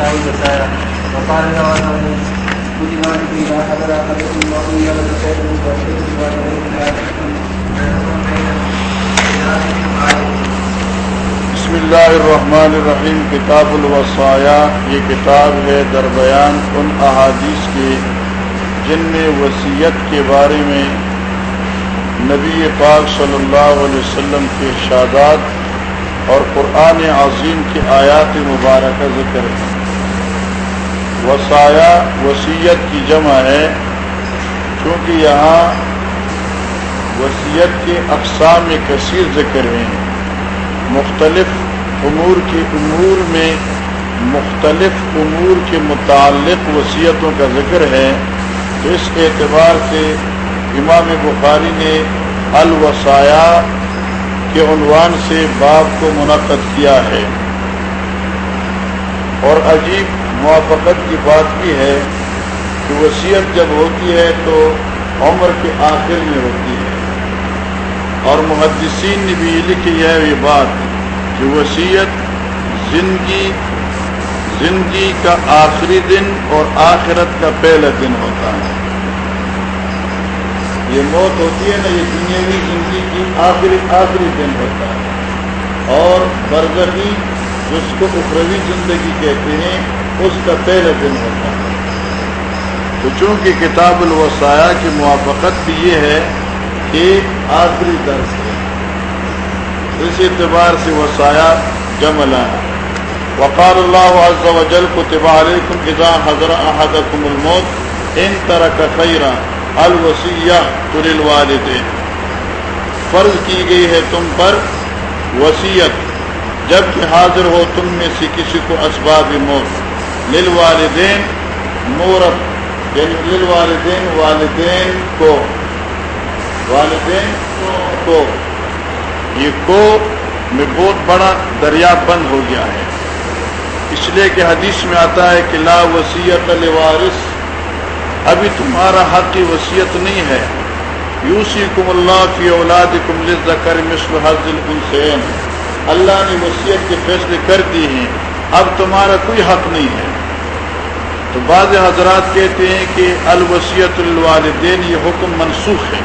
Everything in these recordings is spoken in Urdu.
نسائی بتایا وقال رواه كتب عليه إذا حضر أحدكم الموت يوم الخير وشهد بسم اللہ الرحمن الرحیم۔ کتاب الوصایا۔ یہ کتاب ہے در بیان ان احادیث کی، جن میں وصیت کے بارے میں نبی پاک صلی اللہ علیہ وسلم کے ارشادات اور قرآن عظیم کی آیات مبارکہ ذکر ہے وصایا وصیت کی جمع ہے کیونکہ یہاں وصیت کے اقسام کثیر ذکر ہیں۔ مختلف امور کی امور میں مختلف امور کے متعلق وصیتوں کا ذکر ہے۔ تو اس اعتبار سے امام بخاری نے الوسایا کے عنوان سے باب کو منعقد کیا ہے۔ اور عجیب موافقت کی بات بھی ہے کہ وصیت جب ہوتی ہے تو عمر کے آخر میں ہوتی ہے۔ اور محدثین نے بھی لکھی ہے یہ بات کہ وصیت زندگی زندگی کا آخری دن اور آخرت کا پہلا دن ہوتا ہے۔ یہ موت ہوتی ہے نا، یہ دنیاوی زندگی کی آخری آخری دن ہوتا ہے۔ اور برزخی جس کو اخروی زندگی کہتے ہیں اس کا پہلا دن ہوتا ہے۔ تو چونکہ کتاب الوسایا کی موافقت بھی یہ ہے کہ آخری درس ہے۔ اس اعتبار سے وسایا جملا ہے۔ وقال اللہ عز و جل، کتب علیکم اذا حضر احدکم الموت، ان ترک خیرا الوسیہ للوالدین۔ فرض کی گئی ہے تم پر وصیت۔ جبکہ حاضر ہو تم میں سے کسی کو اسباب موت۔ للوالدین، مورت یعنی للوالدین، والدین کو۔ والدین کو۔ یہ کو میں بہت بڑا دریا بند ہو گیا ہے۔ اس لیے کہ حدیث میں آتا ہے کہ لا وسیعت الوارث ابھی تمہارا حق کی وصیت نہیں ہے۔ یوسی کم اللہ فی اولاد کم ذکر مصر حضل الحسین اللہ نے وصیت کے فیصلے کر دی ہیں۔ اب تمہارا کوئی حق نہیں ہے۔ تو بعض حضرات کہتے ہیں کہ الوسیت الوالدین یہ حکم منسوخ ہے۔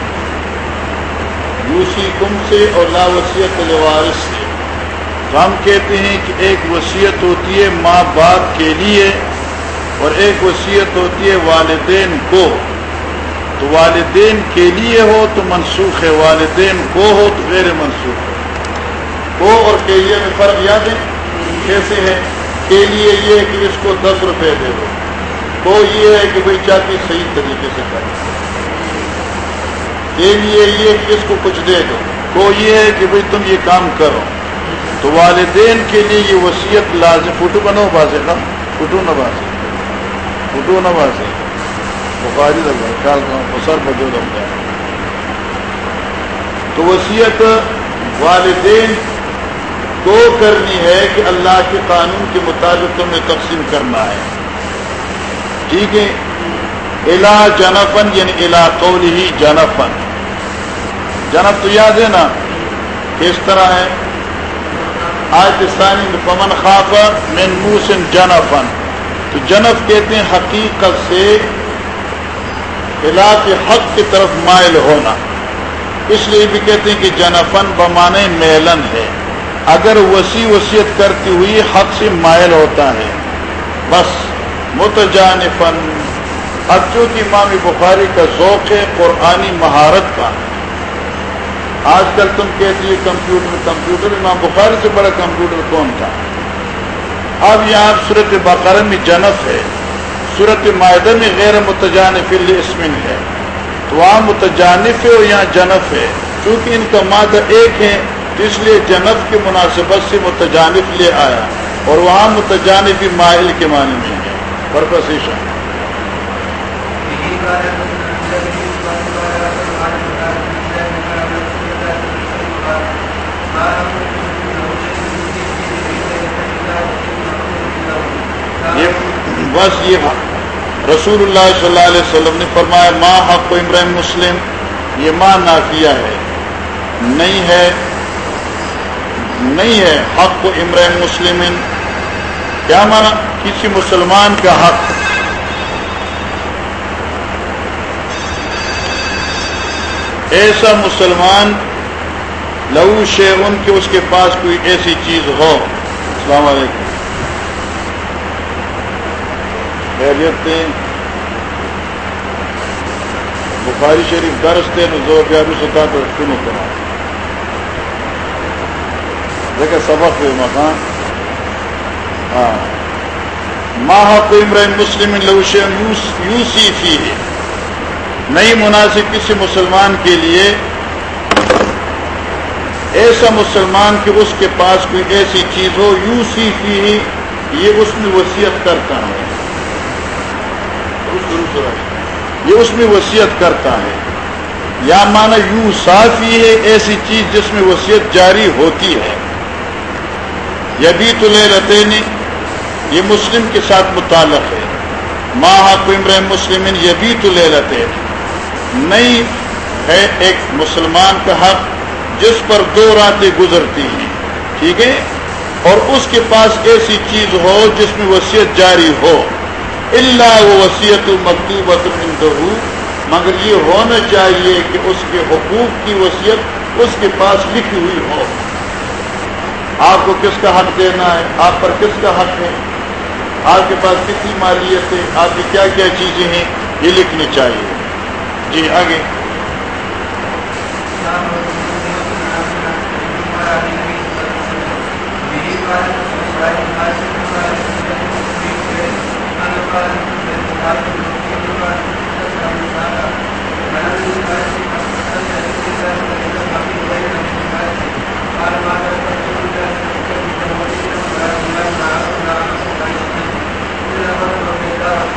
یوسی کم سے اور لا وسیعت الوارث سے۔ تو ہم کہتے ہیں کہ ایک وصیت ہوتی ہے ماں باپ کے لیے اور ایک وصیت ہوتی ہے والدین کو۔ تو والدین کے لیے ہو تو منسوخ ہے، والدین کو ہو تو غیر منسوخ ہے۔ کو اور کے لیے میں فرق یاد ہے؟ کیسے ہے؟ کے لیے یہ ہے کہ اس کو دس روپے دے دو۔ کو یہ ہے کہ بھائی چاہتی صحیح طریقے سے کرے۔ کے لیے یہ کہ اس کو کچھ دے دو۔ کو یہ ہے کہ بھائی تم یہ کام کرو۔ تو والدین کے لیے یہ وصیت لازم، فوٹو بنو بازے کا فوٹو نہ بازے فوٹو نہ بازے بخاری خیال سر بجو لگ جائے تو وصیت والدین کو کرنی ہے کہ اللہ کے قانون کے مطابق تمہیں تقسیم کرنا ہے۔ ٹھیک ہے؟ الا جنفن یعنی الا قول ہی جنفن۔ جنف تو یاد ہے نا کس طرح ہے؟ آج ثانی پمن خاف من موسن جنفن۔ تو جنف کہتے ہیں حقیقت سے الا کے حق کی طرف مائل ہونا۔ اس لیے بھی کہتے ہیں کہ جنفن بمانے میلن ہے۔ اگر وسیع وصیت کرتی ہوئی حق سے مائل ہوتا ہے۔ بس۔ متجانفن اب چونکہ امام بخاری کا ذوق ہے، قرآنی مہارت کا۔ آج کل تم کہتی ہے کمپیوٹر کمپیوٹر، امام بخاری سے بڑا کمپیوٹر کون تھا؟ اب یہاں صورت بقرہ میں جنف ہے صورت معاہدہ میں غیر متجانف اسمن ہے۔ تو وہاں متجانف ہے اور یہاں جنف ہے۔ چونکہ ان کا مادہ ایک ہے، تو اس لیے جنف کی مناسبت سے متجانف لے آیا۔ اور وہاں متجانف ماہل کے معنی میں پرپسیشن یہ بس یہ رسول اللہ صلی اللہ علیہ وسلم نے فرمایا، ماں حق و عمران مسلم، یہ ماں نافیہ ہے، نہیں ہے نہیں ہے حق و عمران مسلم کیا مانا؟ کسی مسلمان کا حق۔ ایسا مسلمان لہو شے ان کے اس کے پاس کوئی ایسی چیز ہو۔ السلام علیکم۔ خیریت بخاری شریف درس تھے زور پیارو ستا تو سنو کرا۔ دیکھا، سبق مکان ہاں۔ ماہ کو عمران مسلم لوش یوسی فی ہے نہیں مناسب کسی مسلمان کے لیے ایسا مسلمان کہ اس کے پاس کوئی ایسی چیز ہو یو سی فی یہ اس میں وصیت کرتا ہے۔ یہ اس میں وصیت کرتا ہے۔ یا مانا یو صافی ہے ایسی چیز جس میں وصیت جاری ہوتی ہے۔ تو لے رہتے یہ مسلم کے ساتھ متعلق ہے۔ ماہ کو مسلم یہ تو لے رہتے نہیں ہے ایک مسلمان کا حق جس پر دو راتیں گزرتی ہیں۔ ٹھیک ہے؟ اور اس کے پاس ایسی چیز ہو جس میں وصیت جاری ہو۔ اللہ وہ وسیعت مکتوبت مگر یہ ہونا چاہیے کہ اس کے حقوق کی وصیت اس کے پاس لکھی ہوئی ہو۔ آپ کو کس کا حق دینا ہے؟ آپ پر کس کا حق ہے؟ آپ کے پاس کتنی مالیت ہے آپ کی کیا کیا چیزیں ہیں، یہ لکھنی چاہیے۔ جی آگے۔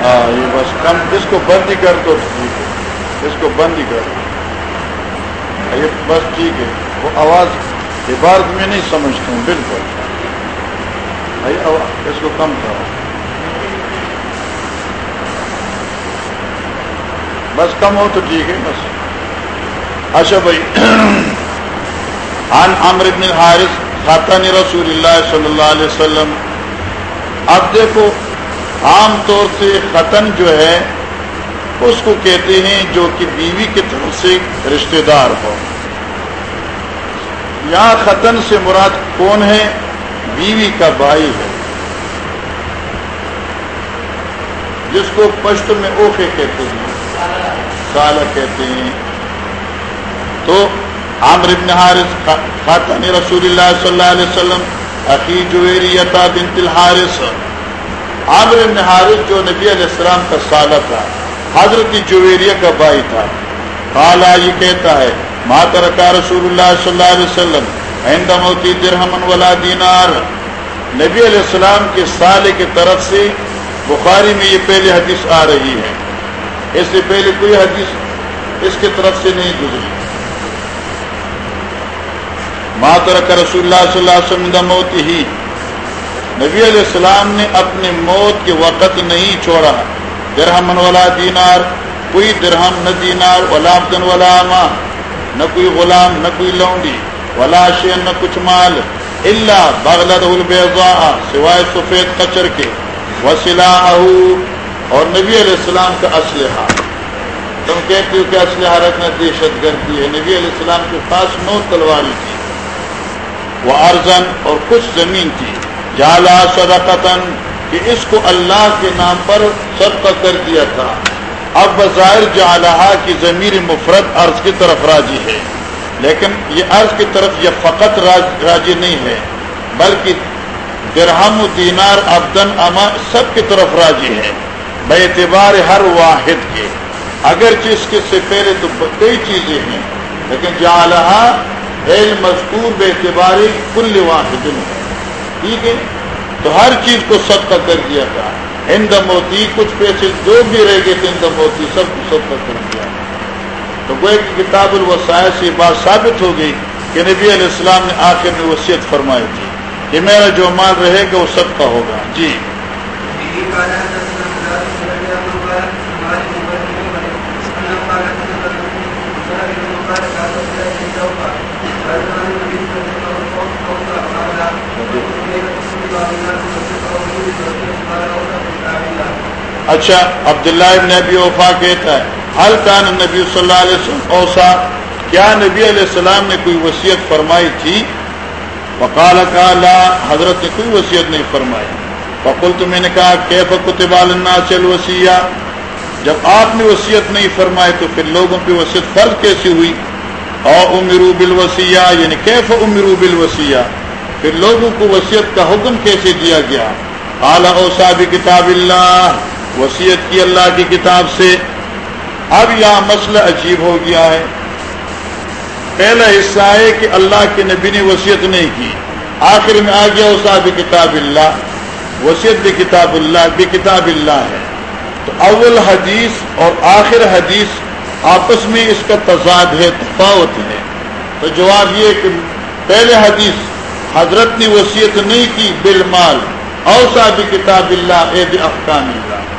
ہاں یہ بس کم اس کو بند ہی کر تو ٹھیک ہے۔ اس کو بند ہی کر۔ یہ بس ٹھیک ہے۔ وہ آواز عبارت میں نہیں سمجھتا ہوں، بالکل۔ اس کو کم کرو۔ بس کم ہو تو ٹھیک ہے، بس۔ اچھا بھائی۔ عن عمر بن الحارث خاتن رسول اللہ صلی اللہ علیہ وسلم۔ اب دیکھو عام طور سے ختن جو ہے، اس کو کہتے ہیں جو کہ بیوی کی طرف سے رشتہ دار ہو۔ یہاں ختن سے مراد کون ہے؟ بیوی کا بھائی ہے۔ جس کو پشت میں اوکھے کہتے ہیں، سالہ کہتے ہیں۔ تو عامر ابن حارث خاتن رسول اللہ صلی اللہ علیہ وسلم عقی جویریتا بنت الحارث عامر ابن حارث جو نبی علیہ السلام کا سالہ تھا، حضرت جویریہ کا بھائی تھا۔ قالا یہ کہتا ہے ماترکا رسول اللہ صلی اللہ علیہ وسلم عند موتی درہمن ولا دینار۔ نبی علیہ السلام کے سالے کی طرف سے بخاری میں یہ پہلے حدیث آ رہی ہے۔ اس سے پہلے کوئی حدیث اس کی طرف سے نہیں گزری۔ ماترک رسول اللہ صلی اللہ علیہ وسلم موت ہی۔ نبی علیہ السلام نے اپنے موت کے وقت نہیں چھوڑا۔ درہم ولا دینار، کوئی درہم نہ دینار، ولا عبدن ولا ماں نہ کوئی غلام، نہ کوئی لونڈی، ولا شین، نہ کچھ مال اللہ بغلد البیضاء، سوائے سفید کچر کے وسیلہ اور نبی علیہ السلام کا اسلحہ۔ تم کہتے ہو کہ اسلحہ رکھنا دہشت گردی ہے۔ نبی علیہ السلام کے پاس نو تلواری تھی، وہ ارزن اور کچھ زمین تھی۔ جالا صدقتن کہ اس کو اللہ کے نام پر صدقہ کر دیا تھا۔ اب بظاہر جالہ کی ضمیر مفرد عرض کی طرف راضی ہے۔ لیکن یہ عرض کی طرف یہ فقط راضی نہیں ہے، بلکہ درہم دینار ابدن اما سب کی طرف راضی ہے۔ بے اعتبار ہر واحد کے۔ اگرچہ اس کے سے پہلے تو کئی چیزیں ہیں، لیکن جالہ علم مذکور بے اعتبار کل واحد ٹھیک ہے تو ہر چیز کو صدقہ کر دیا تھا۔ ہند موتی کچھ پیسے جو بھی رہ گئے تھے ہند موتی سب کو صدقہ کر دیا۔ تو وہ ایک کتاب الوسائے سے بات ثابت ہو گئی کہ نبی علیہ السلام نے آخر میں وصیت فرمائی تھی کہ میرا جو مال رہے گا وہ صدقہ ہوگا۔ جی۔ اچھا عبداللہ ابن نبی وفا کہتا ہے حل کان نبی صلی اللہ علیہ وسلم اوسا؟ کیا نبی علیہ السلام نے کوئی وصیت فرمائی تھی؟ وقال کالا حضرت نے کوئی وصیت نہیں فرمائی۔ فقل تو میں نے کہا، کیف کتب الناس الوصیہ؟ جب آپ نے وصیت نہیں فرمائی تو پھر لوگوں پہ وصیت فرض کیسی ہوئی؟ او امرو بالوصیہ یعنی کیف امرو بالوصیہ؟ پھر لوگوں کو وصیت کا حکم کیسے دیا گیا؟ اعلیٰ اوسا کتاب اللہ۔ وصیت کی اللہ کی کتاب سے اب یہ مسئلہ عجیب ہو گیا ہے۔ پہلا حصہ ہے کہ اللہ کے نبی نے وصیت نہیں کی۔ آخر میں آ گیا اوسا کتاب اللہ۔ وصیت بھی کتاب اللہ، بھی کتاب اللہ ہے۔ تو اول حدیث اور آخر حدیث آپس میں اس کا تضاد ہے، تفاوت ہے۔ تو جواب یہ کہ پہلے حدیث حضرت نے وصیت نہیں کی بالمال اوسا بھی کتاب اللہ، اے افقان اللہ۔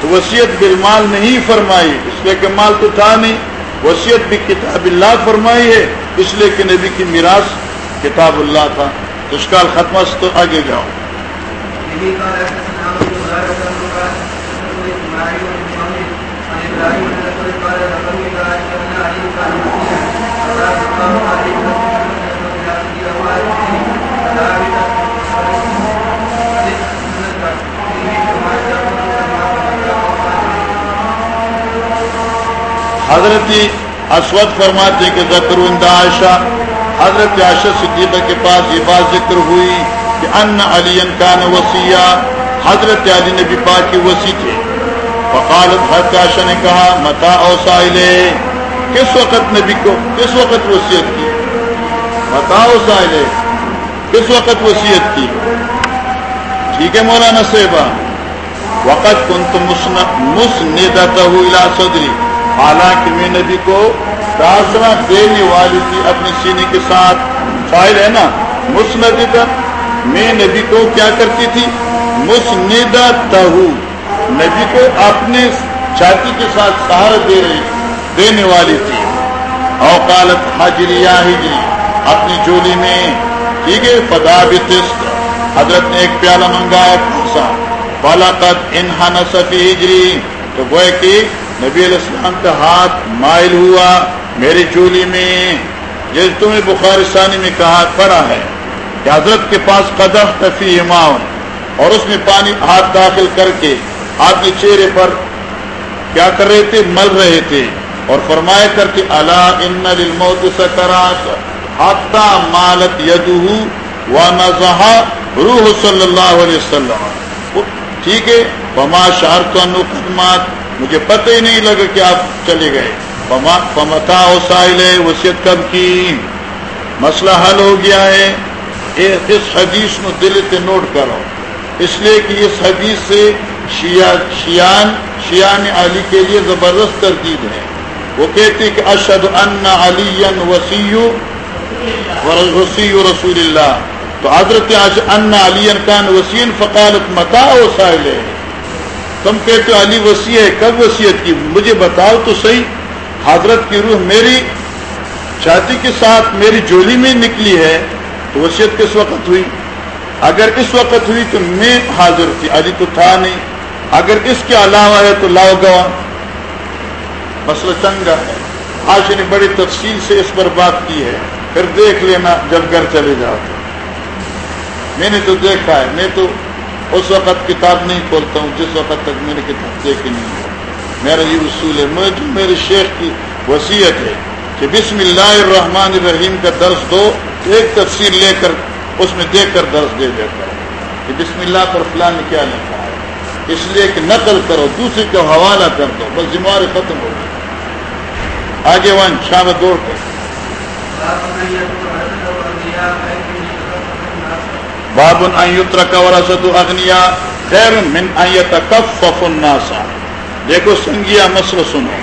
تو وصیت بالمال نہیں فرمائی، اس لیے کہ مال تو تھا نہیں۔ وصیت بھی کتاب اللہ فرمائی ہے، اس لیے کہ نبی کی میراث کتاب اللہ تھا۔ تو اس کا ختمہ تو آگے جاؤ۔ حضرت اسود فرماتے کہ ذکر عائشہ، حضرت عائشہ صدیقہ کے پاس یہ بات ذکر ہوئی کہ ان علی کان وسیع حضرت علی نبی پاک کی وسیع تھے۔ فقالت، حضرت عائشہ نے کہا متا اوسائل کس وقت نبی کو، کس وقت وصیت کی؟ متا اوسائل کس وقت وصیت کی؟ ٹھیک ہے مولانا صاحبہ۔ وقت کن تو مسن مسندہ صدری۔ حالانکہ میں نبی کو تاثرہ دینے والی تھی اپنے سینے کے ساتھ۔ فائل ہے نا؟ مسند میں نبی کو کیا کرتی تھی؟ مسند تہو۔ نبی کو اپنے چھاتی کے ساتھ سہارا دے رہی، دینے والی تھی۔ اوقالت حاجری یا ہجری جی، اپنی چولی میں ٹھیک ہے پدا بھی حضرت نے ایک پیالہ منگایا پھنسا بالا قد انہا نصفی ہجری۔ تو گوئے کہ نبی علیہ السلام کا ہاتھ مائل ہوا میری چولی میں جیسے تمہیں بخار ثانی میں کہا پڑا ہے، کہ حضرت کے پاس قدم تفی امام اور اس میں پانی ہاتھ داخل کر کے آپ کے چہرے پر کیا کر رہے تھے؟ مل رہے تھے اور فرمایا کر کے اللہ ان للموت سکرات، حتی مالت یدہ و روح صلی اللہ علیہ وسلم۔ ٹھیک ہے؟ وما شارت قدمات مجھے پتہ ہی نہیں لگا کہ آپ چلے گئے۔ پمتا ساحل وسیعت کب کی۔ مسئلہ حل ہو گیا ہے۔ اس حدیث میں دل سے نوٹ کرو۔ اس لیے کہ اس حدیث سے شیعہ شیان شیان علی کے لیے زبردست ترتیب ہے۔ وہ کہتے کہ اشد ان علی وسیع وسی رسول اللہ۔ تو حضرت ان علی کان وسین فقالت متا و ساحل تم کہتے ہو علی وسیع ہے، کب وسیعت کی؟ مجھے بتاؤ تو صحیح، حضرت کی روح میری چھاتی کے ساتھ میری جولی میں نکلی ہے، تو وسیعت کس وقت ہوئی؟ اگر اس وقت ہوئی تو میں حاضر تھی، علی تو تھا نہیں۔ اگر اس کے علاوہ ہے تو لاؤ گوا مسئلہ چنگا ہے۔ آج نے بڑی تفصیل سے اس پر بات کی ہے، پھر دیکھ لینا جب گھر چلے جاؤ۔ میں نے تو دیکھا ہے، میں تو اس وقت کتاب نہیں کھولتا ہوں، جس وقت تک میں نے کتاب دیکھی نہیں میرا یہ اصول ہے مجھے میرے شیخ کی وصیت ہے کہ بسم اللہ الرحمن الرحیم کا درس دو، ایک تفسیر لے کر اس میں دیکھ کر درس دے دیتا ہے کہ بسم اللہ پر فلاں نے کیا لکھا ہے۔ اس لیے کہ نقل کرو، دوسرے کو حوالہ کر دو، بس ذمہ ختم ہو گئی۔ آگے ون شام دوڑ کر۔ باب کا ورثت اغنیا خیر من يتكفف الناس. دیکھو سنگیا مسئلہ سنو.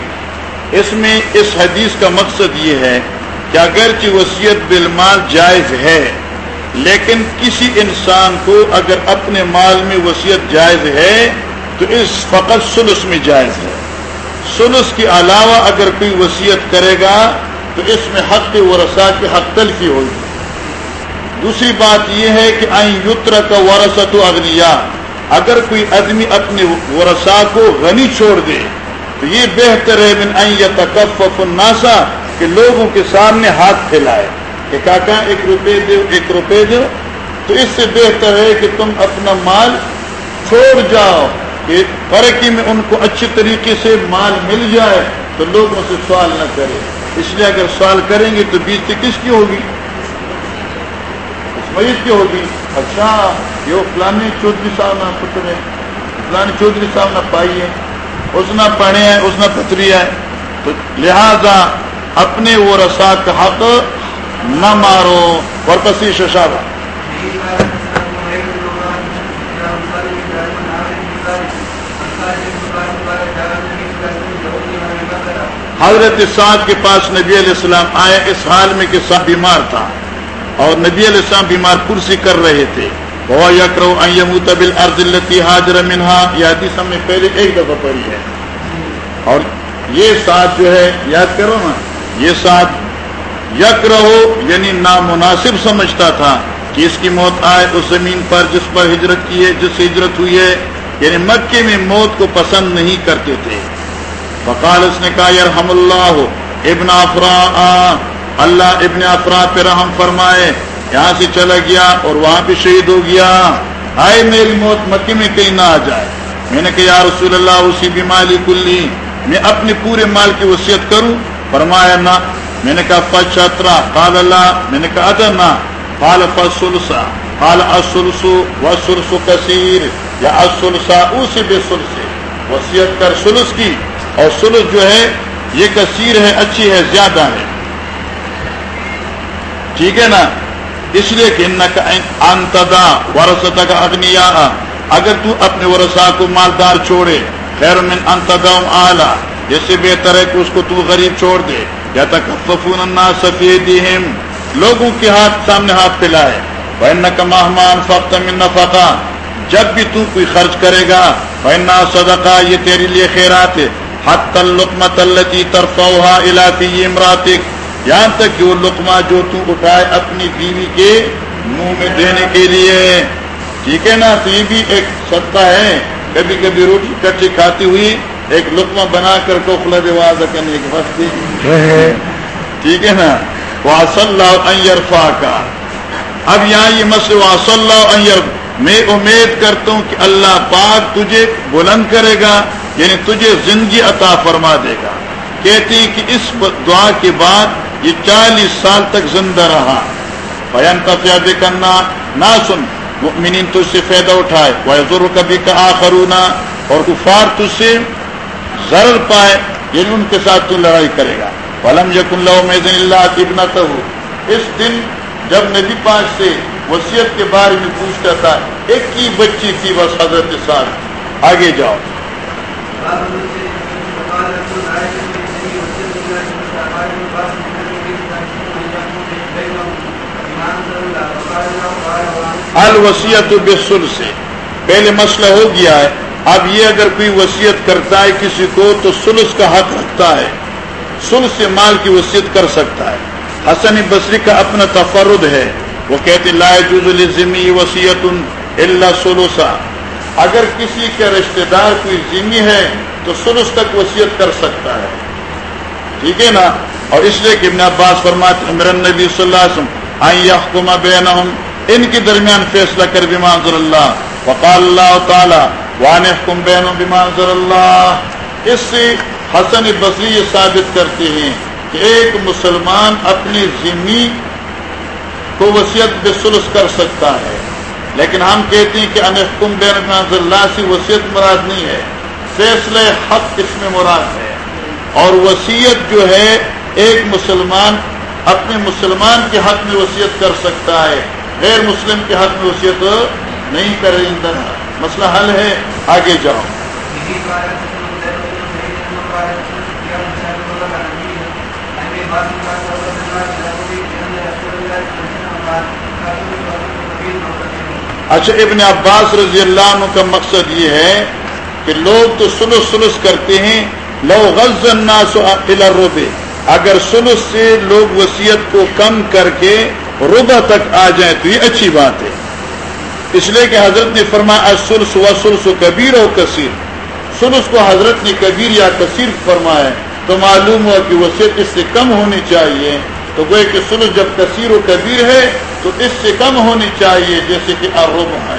اس میں اس حدیث کا مقصد یہ ہے کہ اگرچہ وصیت بالمال جائز ہے، لیکن کسی انسان کو اگر اپنے مال میں وصیت جائز ہے، تو اس فقط سلس میں جائز ہے۔ سلس کے علاوہ اگر کوئی وصیت کرے گا، تو اس میں حق ورثہ کے حق تلفی ہوگی۔ دوسری بات یہ ہے کہ یتر کا ورثت اگنیا اگر کوئی آدمی اپنے ورسا کو غنی چھوڑ دے، تو یہ بہتر ہے من ان یتکفف الناسا کہ لوگوں کے سامنے ہاتھ پھیلائے۔ کہ کاکا ایک روپے دو، ایک روپے دو۔ تو اس سے بہتر ہے کہ تم اپنا مال چھوڑ جاؤ، کہ ترقی میں ان کو اچھی طریقے سے مال مل جائے تو لوگوں سے سوال نہ کرے۔ اس لیے اگر سوال کریں گے تو بیچ کس کی ہوگی؟ کی ہوگی؟ اچھا یہ فلانی چودھری صاحب نہ پتر ہے فلانی چودھری صاحب نہ پائی ہے اس نہ پڑھے ہیں، اس نہ پتری ہے تو لہذا اپنے وہ رسا کا حق نہ مارو۔ اور پسی حضرت سعد کے پاس نبی علیہ السلام آئے، اس حال میں کہ سب بیمار تھا۔ اور نبی علیہ السلام بیمار کرسی کر رہے تھے۔ وہ یکرو طبل ارض التی حاضر منہا یہ حدیث ہم نے پہلے ایک دفعہ پڑھی ہے۔ اور یہ ساتھ جو ہے، یاد کرو نا، یہ ساتھ یکرہو یعنی نامناسب سمجھتا تھا کہ اس کی موت آئے اس زمین پر جس پر ہجرت کی ہے، جس سے ہجرت ہوئی ہے۔ یعنی مکے میں موت کو پسند نہیں کرتے تھے۔ فقال اس نے کہا، یرحم اللہ ابن افرا اللہ ابن افرا پہ رحم فرمائے، یہاں سے چلا گیا اور وہاں پہ شہید ہو گیا۔ آئے میری موت مکے میں کہیں نہ آ جائے۔ میں نے کہا، یا رسول اللہ، اسی بیماری کلی میں اپنے پورے مال کی وصیت کروں۔ فرمایا، نہ۔ میں نے کہا پچھترا قال اللہ میں نے کہا ادھر نہ۔ قال فسلسا قال اسلسو و سلسو کثیر، یا اسلسا اسی بے سلسے وصیت کر سلس کی۔ اور سلس جو ہے، یہ کثیر ہے، اچھی ہے، زیادہ ہے۔ ٹھیک ہے نا؟ اس لیے کہ انتدا ورثتا کا اگنیا اگر تو اپنے ورثا کو مالدار چھوڑے، خیر من انتدا اعلیٰ، جس سے بہتر ہے کہ اس کو تو غریب چھوڑ دے۔ یا تک الناس سفیدہم لوگوں کے ہاتھ سامنے ہاتھ پھیلائے۔ وَإِنَّكَ مَحْمَانْ فَقْتَ مِن نَفَقَا جب بھی تو کوئی خرچ کرے گا وَإِنَّا صَدَقَا یہ تیرے لیے خیرات ہے۔ حتی اللقمت اللتی ترفوها الى فی امراتک یہاں تک کہ وہ لقمہ جو تو اٹھائے اپنی بیوی کے منہ میں دینے کے لیے۔ ٹھیک ہے نا؟ تو یہ بھی ایک ستا ہے۔ کبھی کبھی روٹی کچی کھاتی ہوئی ایک لقمہ بنا کر ٹوکلا دیواز کرنے کے وقت ٹھیک ہے نا؟ واص اللہ کا اب یہاں یہ مسئلہ واص اللہ میں امید کرتا ہوں کہ اللہ پاک تجھے بلند کرے گا یعنی تجھے زندگی عطا فرما دے گا۔ کہتے ہیں کہ اس دعا کے بعد یہ چالیس سال تک زندہ رہا۔ بیان کا فیاد کرنا، نہ سن، مؤمنین تجھ سے فائدہ اٹھائے۔ وہ ضرور کبھی کا آخرونا اور کفار تجھ سے ضرر پائے یعنی ان کے ساتھ تو لڑائی کرے گا۔ ولم یق اللہ میزن اللہ ابنا اس دن جب نبی پاک سے وصیت کے بارے میں پوچھتا تھا، ایک ہی بچی تھی بس حضرت کے ساتھ آگے جاؤ۔ الوسیت بسل سے پہلے مسئلہ ہو گیا ہے، اب یہ اگر کوئی وصیت کرتا ہے کسی کو، تو سلس کا حق رکھتا ہے۔ سل سے مال کی وصیت کر سکتا ہے۔ حسن بصری کا اپنا تفرد ہے۔ وہ کہتے لا جز الزمی وسیعت اللہ سلوسا اگر کسی کے رشتہ دار کوئی ذمی ہے، تو سلس تک وصیت کر سکتا ہے۔ ٹھیک ہے نا؟ اور اس لیے کہ ابن عباس فرماتے عمران نبی صلی اللہ علیہ وسلم آئی یحکم بینہم، ان کے درمیان فیصلہ کر بمانظر اللہ۔ وقال اللہ تعالی، وان يحكم بينهم بما انزل اللہ۔ اس سے حسن بصری یہ ثابت کرتے ہیں کہ ایک مسلمان اپنی ذمی کو وصیت بسلس کر سکتا ہے۔ لیکن ہم کہتے ہیں کہ ان حکم بین اللہ سے وصیت مراد نہیں ہے، فیصلہ حق اس میں مراد ہے۔ اور وصیت جو ہے ایک مسلمان اپنے مسلمان کے حق میں وصیت کر سکتا ہے۔ غیر مسلم کے حق میں وصیت نہیں کر رہی مسئلہ حل ہے۔ آگے جاؤ۔ اچھا ابن عباس رضی اللہ عنہ کا مقصد یہ ہے کہ لوگ تو سلس سلس کرتے ہیں۔ لو غز الناس الى الربع۔ اگر سلس سے لوگ وصیت کو کم کر کے ربع تک آ جائیں تو یہ اچھی بات ہے۔ اس لیے کہ حضرت نے فرمایا سلس و سلس و کبیر و کثیر۔ سلس کو حضرت نے کبیر یا کثیر فرمایا تو معلوم ہوا کہ وصیت اس سے کم ہونی چاہیے۔ تو گوئے کہ سلس جب کثیر و کبیر ہے، تو اس سے کم ہونی چاہیے، جیسے کہ ارب ہے۔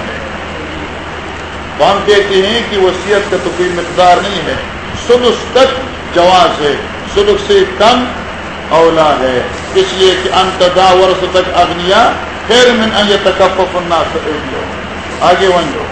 تو ہم کہتے ہیں کہ وصیت کا تو کوئی مقدار نہیں ہے۔ سلس تک جواز ہے۔ سلس سے کم اولا ہے۔ اس لیے کہ انتدا ورس تک اگنیا خیر من ان يتكفف الناس آگے ون جو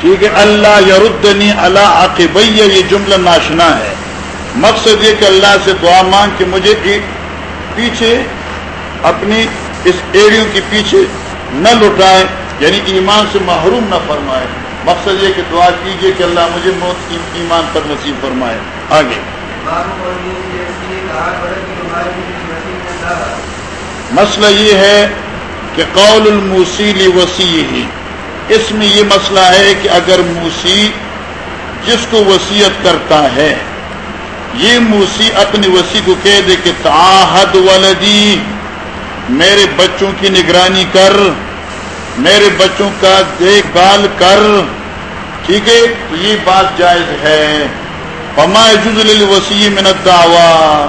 ٹھیک ہے اللہ یردنی اللہ عقبیہ یہ جملہ ناشنا ہے۔ مقصد یہ کہ اللہ سے دعا مانگ کہ مجھے پیچھے اپنی اس ایڑیوں کے پیچھے نہ لٹائے یعنی ایمان سے محروم نہ فرمائے۔ مقصد یہ کہ دعا کیجیے کہ اللہ مجھے موت کی ایمان پر نصیب فرمائے۔ آگے۔ مسئلہ یہ ہے کہ قول الموسیلی وسیع ہی۔ اس میں یہ مسئلہ ہے کہ اگر موسی جس کو وسیعت کرتا ہے، یہ موسی اپنی وسیع کو کہہ دے کہ تاحد ولدی، میرے بچوں کی نگرانی کر، میرے بچوں کا دیکھ بھال کر۔ ٹھیک ہے، یہ بات جائز ہے۔ پما جز وسیع منت دعوا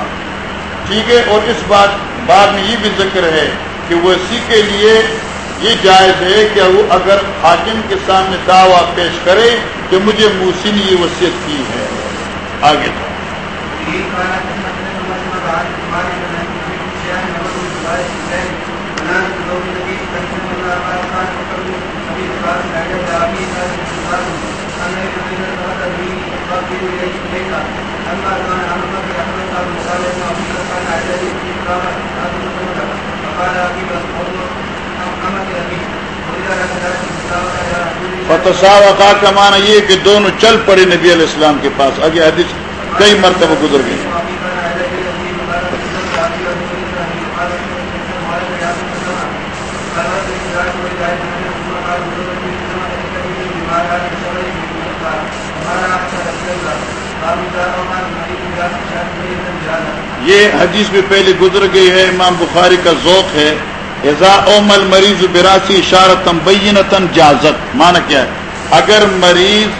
ٹھیک ہے اور اس بات بعد میں یہ بھی ذکر ہے کہ وسیع کے لیے یہ جائز ہے کہ وہ اگر حاکم کے سامنے دعویٰ پیش کرے کہ مجھے موسی نے یہ وصیت کی ہے۔ آگے۔ تو فتح کا معنی یہ کہ دونوں چل پڑے نبی علیہ السلام کے پاس۔ آگے حدیث کئی مرتبہ گزر گئی۔ یہ حدیث بھی پہلے گزر گئی ہے۔ امام بخاری کا ذوق ہے۔ ایزا اومل مریض براسی اشارت بینتن جازت. مانا کیا ہے؟ اگر مریض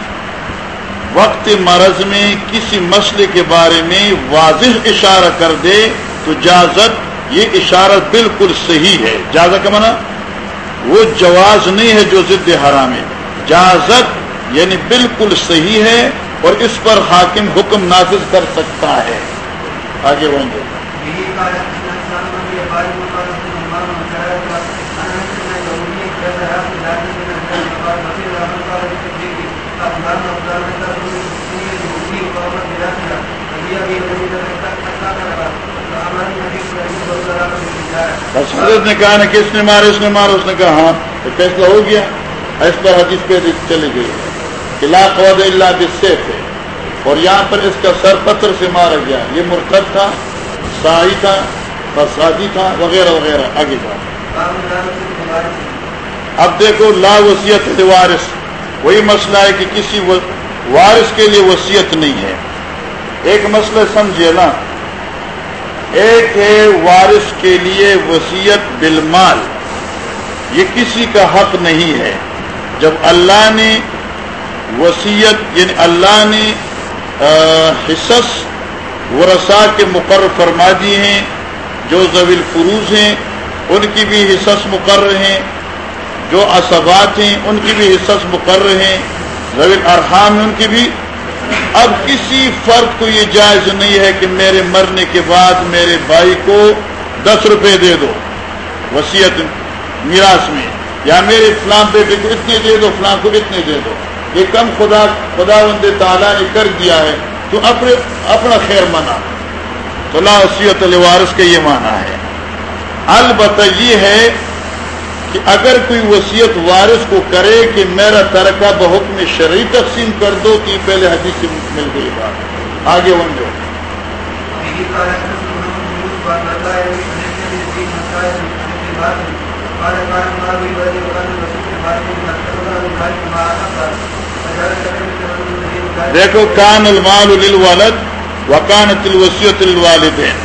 وقت مرض میں کسی مسئلے کے بارے میں واضح اشارہ کر دے تو جازت یہ اشارت بالکل صحیح ہے. جازت کا مانا وہ جواز نہیں ہے جو ضد حرام ہے. جازت یعنی بالکل صحیح ہے اور اس پر حاکم حکم نافذ کر سکتا ہے. آگے بڑھیں گے. بس حضرت نے کہا نا کس نے مارا، اس نے مارا، اس نے کہا ہاں تو فیصلہ ہو گیا۔ اس پر حدیث پہ چلی گئی علاق ود اللہ بسے تھے اور یہاں پر اس کا سر پتھر سے مارا گیا۔ یہ مرتب تھا، سائی تھا، فسادی تھا، وغیرہ وغیرہ۔ آگے تھا اب دیکھو، لا وسیعت وارث۔ وہی مسئلہ ہے کہ کسی وارث کے لیے وسیعت نہیں ہے۔ ایک مسئلہ سمجھے نا۔ ایک ہے وارث کے لیے وسیعت بالمال۔ یہ کسی کا حق نہیں ہے۔ جب اللہ نے وسیعت یعنی اللہ نے حصص ورثا کے مقرر فرما دیے ہیں، جو زویل فروز ہیں، ان کی بھی حصص مقرر ہیں۔ جو اسبات ہیں، ان کی بھی حصص مقرر ہیں۔ زویل ارحام ہیں ان کی بھی اب کسی فرد کو یہ جائز نہیں ہے کہ میرے مرنے کے بعد میرے بھائی کو دس روپے دے دو وسیعت میراث میں، یا میرے فلاں بیٹے کو اتنے دے دو، فلاں کو اتنے دے دو۔ یہ کم خدا خدا بند تعالیٰ نے کر دیا ہے، تو اپنے، اپنا خیر منا تو لا وسیعت الوارث کا یہ مانا ہے۔ البتہ یہ ہے کہ اگر کوئی وصیت وارث کو کرے کہ میرا ترکہ بہت میں شرعی تقسیم کر دو کہ پہلے حدیث سے مل گئی بات آگے ون جو دیکھو، کان المال للولد وکانت الوسیت للوالدین۔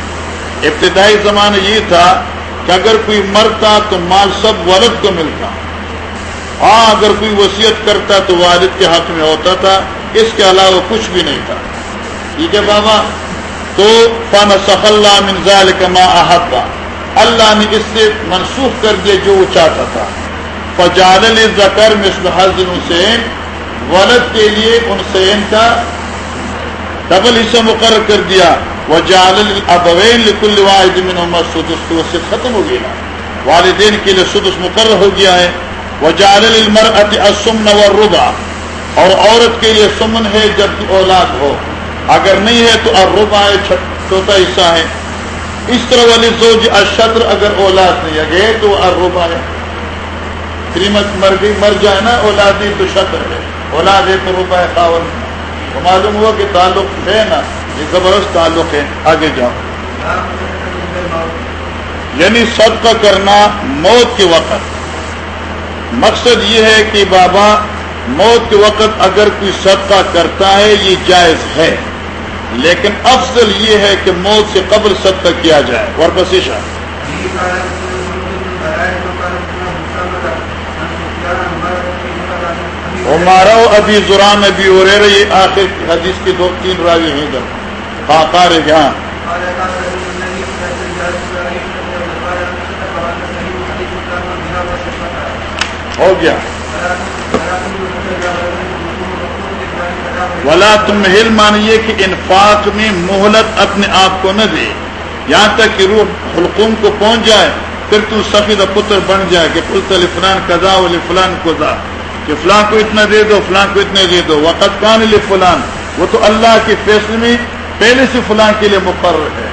ابتدائی زمانہ یہ تھا کہ اگر کوئی مرتا تو مال سب ولد کو ملتا۔ ہاں اگر کوئی وصیت کرتا تو والد کے ہاتھ میں ہوتا تھا، اس کے علاوہ کچھ بھی نہیں تھا۔ ٹھیک ہے بابا؟ تو فن صف اللہ منظال کما احبا اللہ نے اس سے منسوخ کر دیا جو وہ چاہتا تھا۔ فجال زکر مثل حضر حسین ولد کے لیے ان سین کا ڈبل حصہ مقرر کر دیا۔ وہ جال ابوین لکل واحد من محمد سدس سے ختم ہو گیا. والدین کے لیے سدس مقرر ہو گیا ہے. وہ جال المر اسمن و ربا اور عورت کے لیے سمن ہے جب اولاد ہو. اگر نہیں ہے تو اربا ہے چوتھا حصہ ہے. اس طرح والی زوج اشطر اگر اولاد نہیں ہے تو اربا ہے. قیمت مر گئی، مر جائے نا، اولاد نہیں تو شطر ہے. اولاد ہے تو روپا ہے. خاون معلوم ہوا کہ تعلق ہے نا. یہ زبردست تعلق ہے، آگے جاؤ۔ یعنی صدقہ کرنا موت کے وقت۔ مقصد یہ ہے کہ بابا، موت کے وقت اگر کوئی صدقہ کرتا ہے، یہ جائز ہے۔ لیکن افضل یہ ہے کہ موت سے قبل صدقہ کیا جائے۔ اور بسیشا ہمارا ابھی زران ابھی ہو رہے یہ آخر حدیث کے دو، تین راوی ہیں ادھر۔ خاکار یہاں ہو گیا۔ ولا تم ہل مانیے کہ انفاق میں مہلت اپنے آپ کو نہ دے۔ یہاں تک کہ روح حلقوم کو پہنچ جائے، پھر تو سفید پتر بن جائے کہ پل فلان کدا فلان کو کہ فلاں کو اتنا دے دو، فلاں کو اتنے دے دو۔ وقت کان لے فلان وہ تو اللہ کے فیصلے میں پہلے سے فلاں کے لیے مقرر ہے۔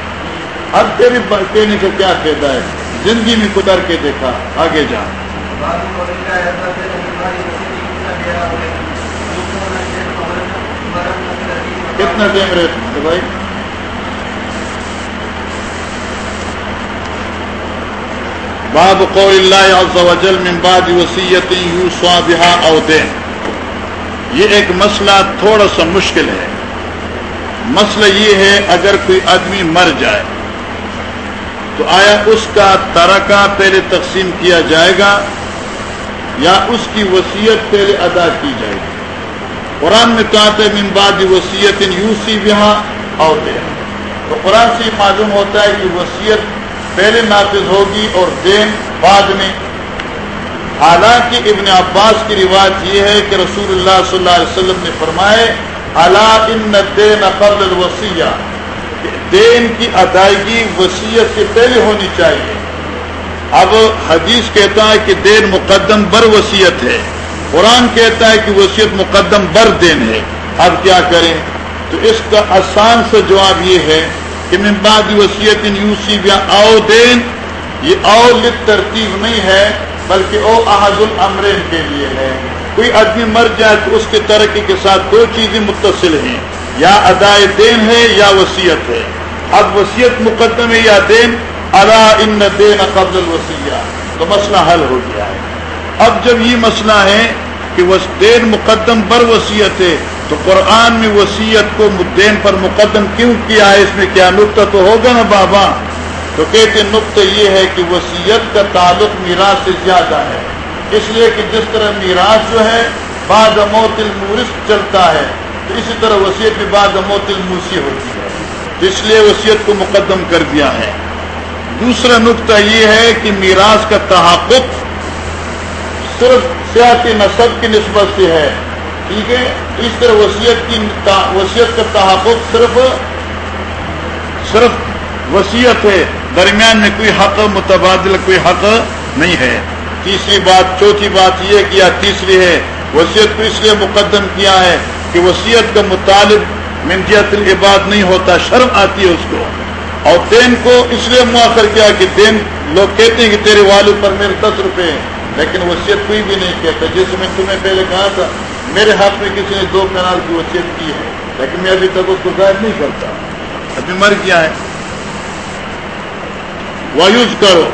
اب تیری کہنے کا کیا کہتا ہے؟ زندگی میں کتر کے دیکھا، آگے جا۔ کتنا ٹائم رہتے بھائی؟ باب قول اللہ عز و جل من بعد وسیعت یوسوا بها او دین۔ یہ ایک مسئلہ تھوڑا سا مشکل ہے۔ مسئلہ یہ ہے اگر کوئی آدمی مر جائے تو آیا اس کا ترکہ پہلے تقسیم کیا جائے گا یا اس کی وصیت پہلے ادا کی جائے گی؟ قرآن میں کہا تھا من بعد وسیعت یوسی بہا او دین تو قرآن سے معلوم ہوتا ہے کہ وصیت پہلے نافذ ہوگی اور دین بعد میں۔ حالانکہ ابن عباس کی روایت یہ ہے کہ رسول اللہ صلی اللہ علیہ وسلم نے فرمائے اللہ ان دین قبل الوسیع دین کی ادائیگی وسیعت سے پہلے ہونی چاہیے۔ اب حدیث کہتا ہے کہ دین مقدم بر وسیعت ہے، قرآن کہتا ہے کہ وسیعت مقدم بر دین ہے۔ اب کیا کریں؟ تو اس کا آسان سے جواب یہ ہے کہ من بعد وسیعت یوسی بیا او دین، یہ او لت ترتیب نہیں ہے، بلکہ او احد الامرین کے لیے ہے۔ کوئی آدمی مر جائے تو اس کے ترقی کے ساتھ دو چیزیں متصل ہیں، یا ادائے دین ہے یا وسیعت ہے۔ اب وسیعت مقدم ہے یا دین؟ ادا ان دین قبل الوسیع تو مسئلہ حل ہو گیا ہے۔ اب جب یہ مسئلہ ہے کہ دین مقدم بر وسیعت ہے، تو قرآن میں وسیعت کو دین پر مقدم کیوں کیا ہے؟ اس میں کیا نقطہ تو ہوگا نا بابا؟ تو کہتے نقطہ یہ ہے کہ وسیعت کا تعلق میراث سے زیادہ ہے۔ اس لیے کہ جس طرح میراث جو ہے بعد موت المورث چلتا ہے، تو اسی طرح وسیعت بھی بعد موت الموسی ہوتی ہے۔ تو اس لیے وسیعت کو مقدم کر دیا ہے۔ دوسرا نقطہ یہ ہے کہ میراث کا تحقق صرف سیاسی نصب کی نسبت سے ہے۔ ٹھیک ہے؟ اس طرح وسیعت کی وسیعت کا تحفظ صرف صرف وسیعت ہے۔ درمیان میں کوئی حق متبادل، کوئی حق نہیں ہے۔ تیسری بات، چوتھی بات یہ کیا تیسری ہے وسیعت کو اس لیے مقدم کیا ہے کہ وسیعت کا مطالب منجیت العباد نہیں ہوتا، شرم آتی ہے اس کو۔ اور دین کو اس لیے مؤخر کیا کہ دین لوگ کہتے ہیں کہ تیرے والد پر میرے دس روپے لیکن وصیت کوئی بھی نہیں کہتا۔ جیسے میں تمہیں پہلے کہا تھا، میرے ہاتھ میں کسی نے دو کنال کی وصیت کی ہے، لیکن میں ابھی تک اس کو ظاہر نہیں کرتا۔ ابھی مر گیا ہے۔ وایوز کرو۔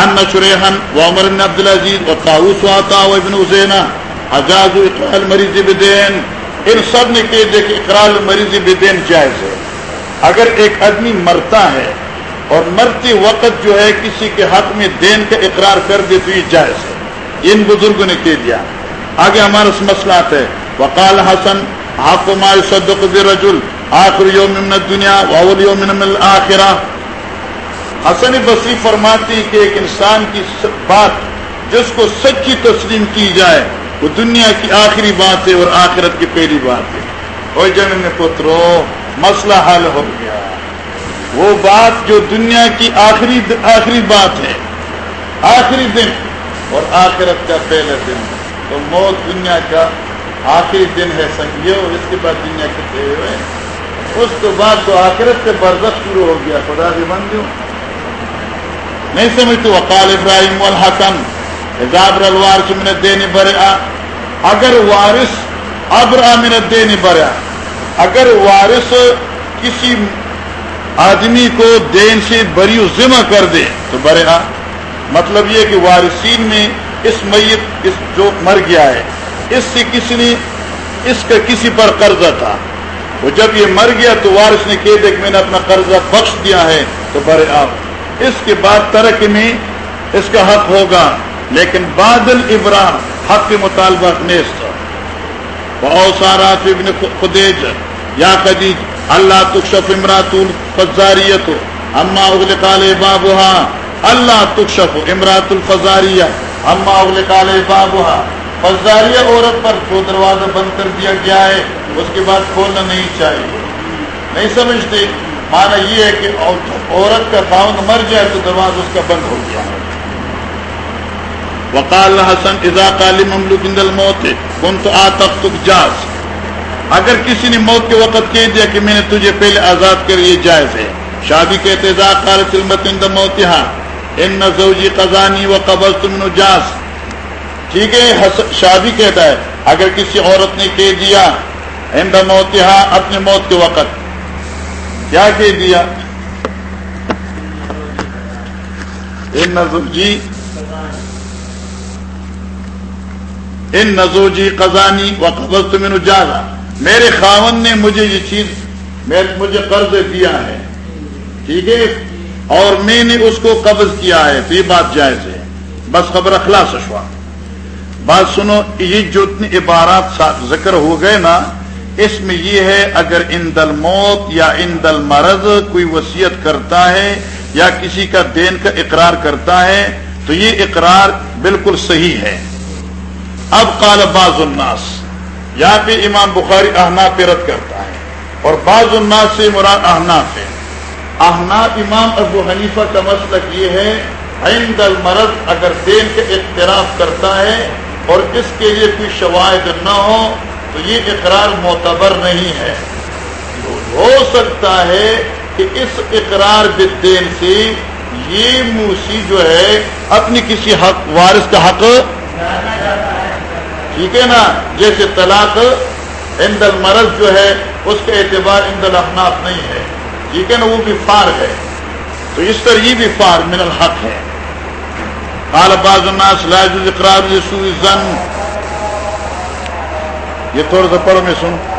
ان شریحن و عمر بن عبد العزیز و طاووس و عطا و ابن حسینہ اجاز اقرار مریض بدین ان سب نے کہہ دیا کہ اقرار مریض بدین جائز ہے. اگر ایک آدمی مرتا ہے اور مرتے وقت جو ہے کسی کے حق میں دین کا اقرار کر دے تو یہ جائز ہے. ان بزرگوں نے کہہ دیا. آگے ہمارا مسئلہ ہے. وقال حسن آپ ما صدق رجل آخر یوم من الدنیا واول یوم من الاخرہ حسن بصری فرماتی کہ ایک انسان کی بات جس کو سچی تسلیم کی جائے، وہ دنیا کی آخری بات ہے اور آخرت کی پہلی بات ہے۔ اور جن پترو، مسئلہ حل ہو گیا۔ وہ بات جو دنیا کی آخری آخری بات ہے، آخری دن اور آخرت کا پہلا دن۔ تو موت دنیا کا آخری دن ہے سنگیو اور اس کے بعد دنیا کے پہلے۔ ہوئے اس کے بعد تو آخرت سے برزخ شروع ہو گیا، خدا بھی بن نہیں سمجھتے وقال ابراہیم الحسن حزاب الوار من الدین برا اگر وارث ابر من الدین برا اگر وارث کسی آدمی کو دین سے بری ذمہ کر دے، تو برا مطلب یہ کہ وارثین میں اس میت، اس جو مر گیا ہے، اس سے کسی نے، اس کا کسی پر قرضہ تھا۔ وہ جب یہ مر گیا تو وارث نے کہہ دیا کہ میں نے اپنا قرضہ بخش دیا ہے، تو برے آپ اس کے بعد ترک میں اس کا حق ہوگا، لیکن بادل ابراہ حق کے مطالبہ نیز تھا بہت سارا ابن خدیج، یا قدیج، اللہ تکشف امرات الفزاریت اما اغل کال بابا اللہ تکشف امرات الفزاریہ اما اغل کال بابا فزاریہ عورت پر جو دروازہ بند کر دیا گیا ہے، اس کے بعد کھولنا نہیں چاہیے۔ نہیں سمجھتے؟ مانا یہ ہے کہ عورت کا خاون مر جائے تو دروازہ اس کا بند ہو گیا۔ وقال حسن، اذا قال مملوک اندل موت کن تو آ تک جاز. اگر کسی نے موت کے وقت کہہ دیا کہ میں نے تجھے پہلے آزاد کر، یہ جائز ہے۔ شادی کہتے اذا قال سلمت اند موت ان زوجی قزانی و قبل تم جاز. ٹھیک ہے شادی کہتا ہے۔ اگر کسی عورت نے کہہ دیا ہند موت اپنے موت کے وقت کیا کہہ دیا؟ ان نزوجی ان نزوجی قزانی و قبض تم جاگا میرے خاون نے مجھے یہ چیز مجھے قرض دیا ہے۔ ٹھیک ہے؟ اور میں نے اس کو قبض کیا ہے۔ تو یہ بات جائز ہے۔ بس خبر اخلاص اشوا بات سنو، یہ جو اتنی عبارات ذکر ہو گئے نا اس میں یہ ہے اگر ان دل موت یا ان دل مرض کوئی وصیت کرتا ہے یا کسی کا دین کا اقرار کرتا ہے تو یہ اقرار بالکل صحیح ہے۔ اب قال بعض الناس، یہاں پہ امام بخاری احنا پہ رد کرتا ہے اور بعض الناس سے مراد احناف ہے۔ احناف امام ابو حنیفہ کا مسلک یہ ہے، عند المرض اگر دین کا اقتراف کرتا ہے اور اس کے لیے کوئی شواہد نہ ہو تو یہ اقرار معتبر نہیں ہے۔ ہو سکتا ہے کہ اس اقرار بالدین سے یہ موسی جو ہے اپنی کسی حق، وارث کا حق ٹھیک ہے نا؟ جیسے طلاق عند المرض جو ہے، اس کا اعتبار عند الاحناف نہیں ہے۔ ٹھیک ہے نا؟ وہ بھی فار ہے۔ تو اس طرح یہ بھی فار من الحق ہے۔ قال بعض الناس لا يجوز اقرار لسوء الظن۔ یہ طور سا میں سن